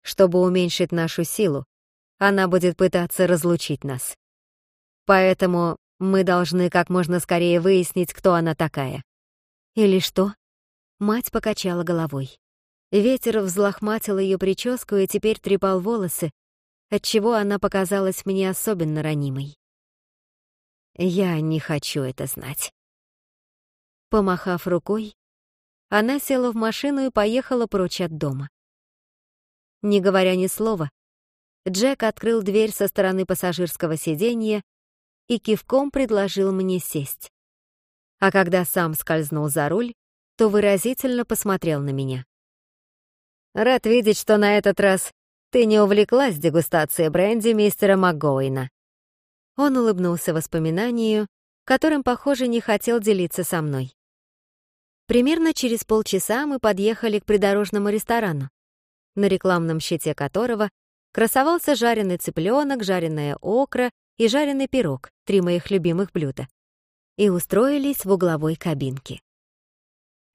Чтобы уменьшить нашу силу, она будет пытаться разлучить нас. Поэтому мы должны как можно скорее выяснить, кто она такая. Или что? Мать покачала головой. Ветер взлохматил ее прическу и теперь трепал волосы, отчего она показалась мне особенно ранимой. Я не хочу это знать. Помахав рукой, она села в машину и поехала прочь от дома. Не говоря ни слова, Джек открыл дверь со стороны пассажирского сиденья и кивком предложил мне сесть. А когда сам скользнул за руль, то выразительно посмотрел на меня. «Рад видеть, что на этот раз ты не увлеклась дегустацией бренди мистера МакГоуина», он улыбнулся воспоминанию, которым, похоже, не хотел делиться со мной. Примерно через полчаса мы подъехали к придорожному ресторану, на рекламном щите которого красовался жареный цыпленок, жареная окра и жареный пирог, три моих любимых блюда, и устроились в угловой кабинке.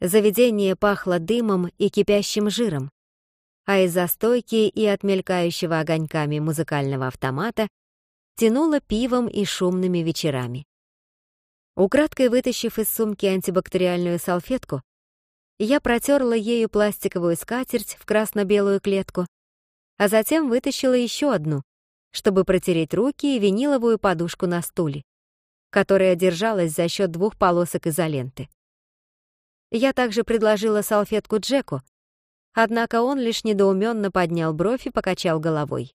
Заведение пахло дымом и кипящим жиром, а из-за стойки и от мелькающего огоньками музыкального автомата тянуло пивом и шумными вечерами. Украдкой вытащив из сумки антибактериальную салфетку, я протерла ею пластиковую скатерть в красно-белую клетку, а затем вытащила еще одну, чтобы протереть руки и виниловую подушку на стуле, которая держалась за счет двух полосок изоленты. Я также предложила салфетку Джеку, однако он лишь недоуменно поднял бровь и покачал головой.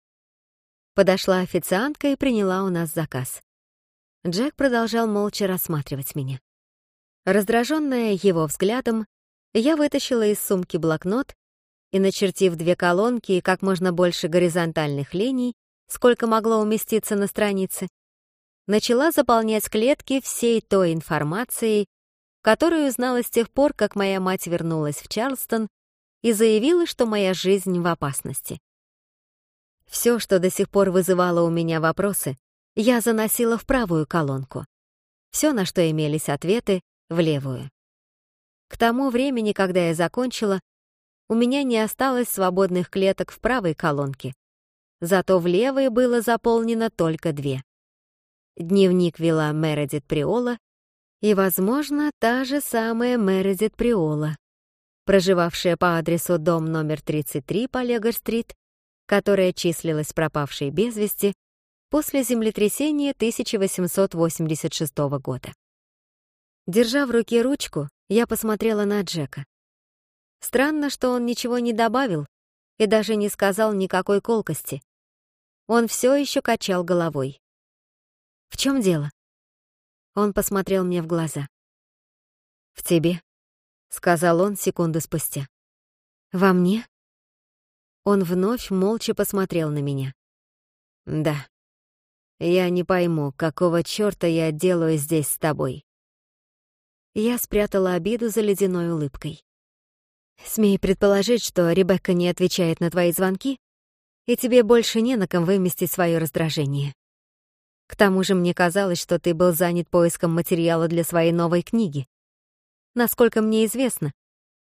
Подошла официантка и приняла у нас заказ. Джек продолжал молча рассматривать меня. Раздраженная его взглядом, я вытащила из сумки блокнот и, начертив две колонки и как можно больше горизонтальных линий, сколько могло уместиться на странице, начала заполнять клетки всей той информацией, которую узнала с тех пор, как моя мать вернулась в Чарлстон и заявила, что моя жизнь в опасности. Все, что до сих пор вызывало у меня вопросы, я заносила в правую колонку. Все, на что имелись ответы, в левую. К тому времени, когда я закончила, у меня не осталось свободных клеток в правой колонке. Зато в левой было заполнено только две. Дневник вела Мередит Приола и, возможно, та же самая Мередит Приола, проживавшая по адресу дом номер 33 по Легор-стрит которая числилась пропавшей без вести после землетрясения 1886 года. Держа в руке ручку, я посмотрела на Джека. Странно, что он ничего не добавил и даже не сказал никакой колкости. Он все еще качал головой. «В чем дело?» Он посмотрел мне в глаза. «В тебе», — сказал он секунду спустя. «Во мне?» Он вновь молча посмотрел на меня. «Да. Я не пойму, какого чёрта я делаю здесь с тобой». Я спрятала обиду за ледяной улыбкой. «Смей предположить, что Ребекка не отвечает на твои звонки, и тебе больше не на ком выместить своё раздражение. К тому же мне казалось, что ты был занят поиском материала для своей новой книги. Насколько мне известно,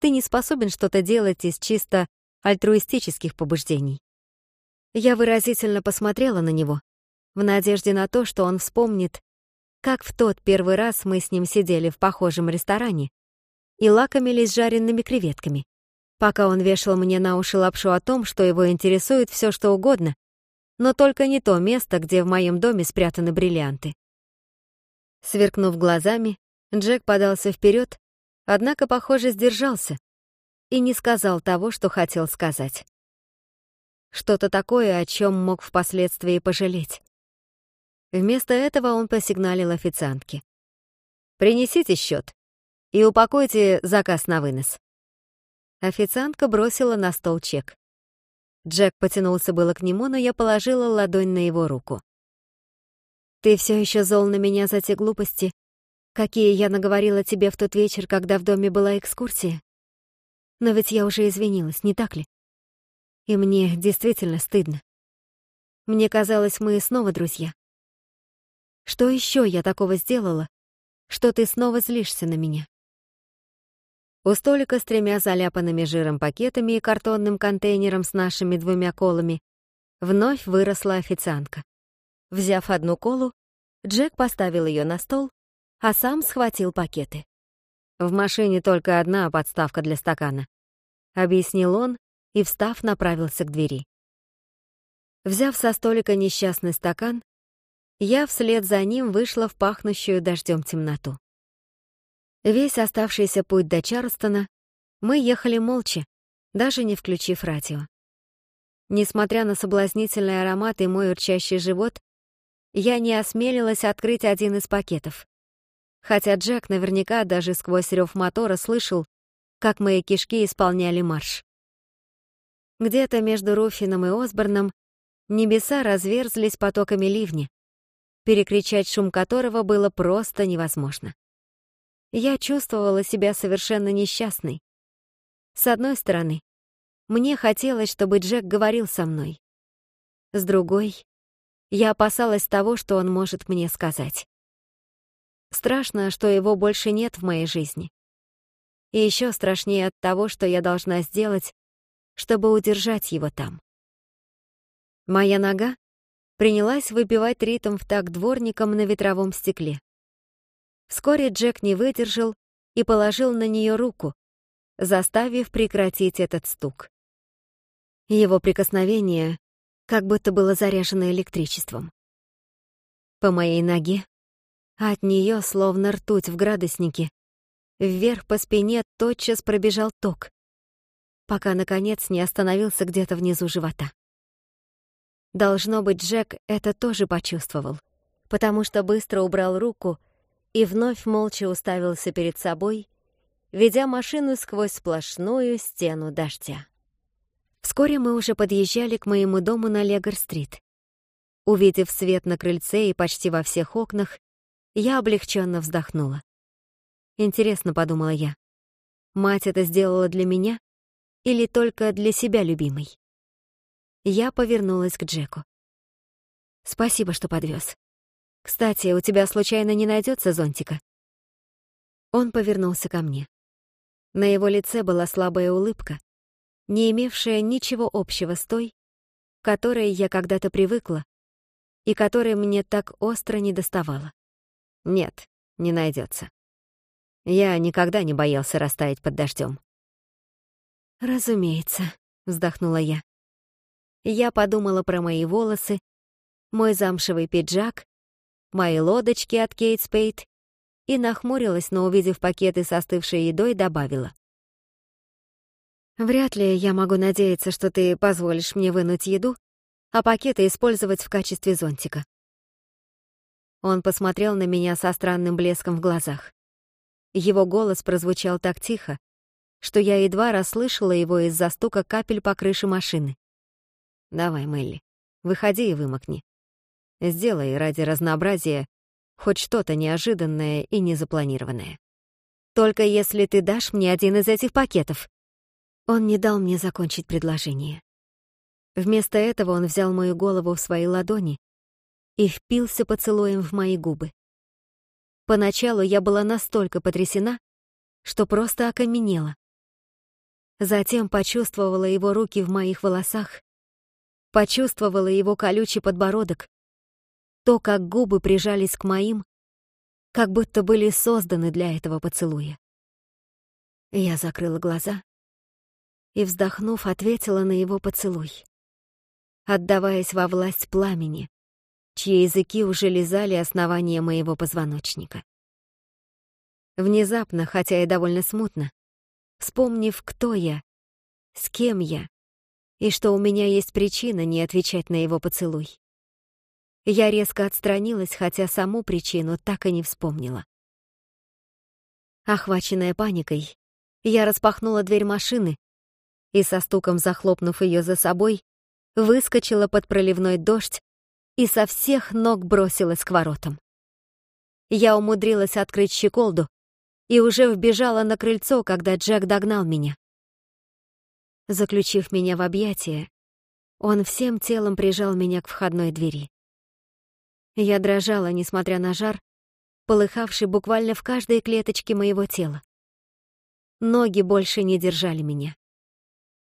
ты не способен что-то делать из чисто альтруистических побуждений. Я выразительно посмотрела на него, в надежде на то, что он вспомнит, как в тот первый раз мы с ним сидели в похожем ресторане и лакомились жареными креветками, пока он вешал мне на уши лапшу о том, что его интересует все что угодно, но только не то место, где в моем доме спрятаны бриллианты. Сверкнув глазами, Джек подался вперед, однако, похоже, сдержался, и не сказал того, что хотел сказать. Что-то такое, о чем мог впоследствии пожалеть. Вместо этого он посигналил официантке. «Принесите счет и упакуйте заказ на вынос». Официантка бросила на стол чек. Джек потянулся было к нему, но я положила ладонь на его руку. «Ты все еще зол на меня за те глупости, какие я наговорила тебе в тот вечер, когда в доме была экскурсия?» но ведь я уже извинилась, не так ли? И мне действительно стыдно. Мне казалось, мы снова друзья. Что еще я такого сделала, что ты снова злишься на меня? У столика с тремя заляпанными жиром пакетами и картонным контейнером с нашими двумя колами вновь выросла официантка. Взяв одну колу, Джек поставил ее на стол, а сам схватил пакеты. В машине только одна подставка для стакана. Объяснил он и, встав, направился к двери. Взяв со столика несчастный стакан, я вслед за ним вышла в пахнущую дождем темноту. Весь оставшийся путь до Чарльстона мы ехали молча, даже не включив радио. Несмотря на соблазнительный аромат и мой урчащий живот, я не осмелилась открыть один из пакетов хотя Джек наверняка даже сквозь рев мотора слышал, как мои кишки исполняли марш. Где-то между Руфином и Осборном небеса разверзлись потоками ливни, перекричать шум которого было просто невозможно. Я чувствовала себя совершенно несчастной. С одной стороны, мне хотелось, чтобы Джек говорил со мной. С другой, я опасалась того, что он может мне сказать. Страшно, что его больше нет в моей жизни. И еще страшнее от того, что я должна сделать, чтобы удержать его там. Моя нога принялась выбивать ритм в такт дворником на ветровом стекле. Вскоре Джек не выдержал и положил на нее руку, заставив прекратить этот стук. Его прикосновение как будто было заряжено электричеством. По моей ноге от нее словно ртуть в градуснике. Вверх по спине тотчас пробежал ток, пока, наконец, не остановился где-то внизу живота. Должно быть, Джек это тоже почувствовал, потому что быстро убрал руку и вновь молча уставился перед собой, ведя машину сквозь сплошную стену дождя. Вскоре мы уже подъезжали к моему дому на Легор-стрит. Увидев свет на крыльце и почти во всех окнах, я облегченно вздохнула. Интересно, подумала я, мать это сделала для меня или только для себя любимой? Я повернулась к Джеку. Спасибо, что подвез. Кстати, у тебя случайно не найдется зонтика? Он повернулся ко мне. На его лице была слабая улыбка, не имевшая ничего общего с той, которой я когда-то привыкла и которой мне так остро не доставала. Нет, не найдется. Я никогда не боялся растаять под дождем. «Разумеется», — вздохнула я. Я подумала про мои волосы, мой замшевый пиджак, мои лодочки от Кейт Спейт и нахмурилась, но, увидев пакеты с остывшей едой, добавила. «Вряд ли я могу надеяться, что ты позволишь мне вынуть еду, а пакеты использовать в качестве зонтика. Он посмотрел на меня со странным блеском в глазах. Его голос прозвучал так тихо, что я едва расслышала его из-за стука капель по крыше машины. «Давай, Мелли, выходи и вымокни. Сделай ради разнообразия хоть что-то неожиданное и незапланированное. Только если ты дашь мне один из этих пакетов». Он не дал мне закончить предложение. Вместо этого он взял мою голову в свои ладони и впился поцелуем в мои губы. Поначалу я была настолько потрясена, что просто окаменела. Затем почувствовала его руки в моих волосах, почувствовала его колючий подбородок, то, как губы прижались к моим, как будто были созданы для этого поцелуя. Я закрыла глаза и, вздохнув, ответила на его поцелуй, отдаваясь во власть пламени, чьи языки уже лизали основание моего позвоночника. Внезапно, хотя и довольно смутно, вспомнив, кто я, с кем я, и что у меня есть причина не отвечать на его поцелуй. Я резко отстранилась, хотя саму причину так и не вспомнила. Охваченная паникой, я распахнула дверь машины и, со стуком захлопнув ее за собой, выскочила под проливной дождь и со всех ног бросилась к воротам. Я умудрилась открыть щеколду и уже вбежала на крыльцо, когда Джек догнал меня. Заключив меня в объятия, он всем телом прижал меня к входной двери. Я дрожала, несмотря на жар, полыхавший буквально в каждой клеточке моего тела. Ноги больше не держали меня.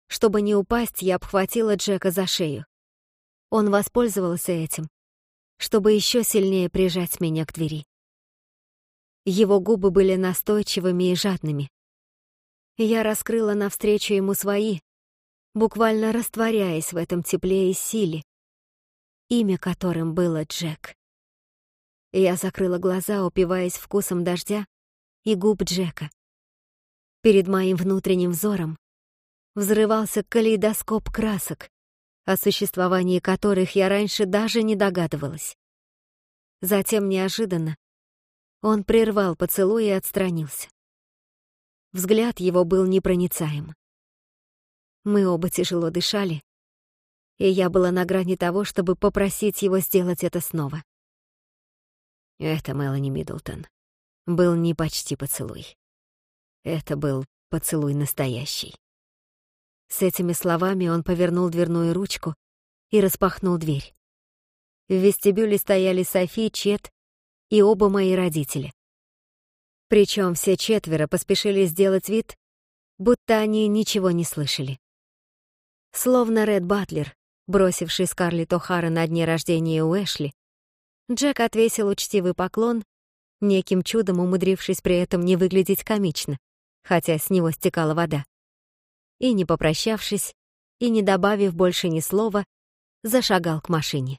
Чтобы не упасть, я обхватила Джека за шею. Он воспользовался этим, чтобы еще сильнее прижать меня к двери. Его губы были настойчивыми и жадными. Я раскрыла навстречу ему свои, буквально растворяясь в этом тепле и силе, имя которым было Джек. Я закрыла глаза, упиваясь вкусом дождя и губ Джека. Перед моим внутренним взором взрывался калейдоскоп красок, о существовании которых я раньше даже не догадывалась. Затем неожиданно он прервал поцелуй и отстранился. Взгляд его был непроницаем. Мы оба тяжело дышали, и я была на грани того, чтобы попросить его сделать это снова. Это Мелани Миддлтон. Был не почти поцелуй. Это был поцелуй настоящий. С этими словами он повернул дверную ручку и распахнул дверь. В вестибюле стояли Софи, Чет и оба мои родители. Причем все четверо поспешили сделать вид, будто они ничего не слышали. Словно Ред Батлер, бросивший Скарлетт О'Хара на дне рождения у Эшли, Джек отвесил учтивый поклон, неким чудом умудрившись при этом не выглядеть комично, хотя с него стекала вода и, не попрощавшись, и не добавив больше ни слова, зашагал к машине.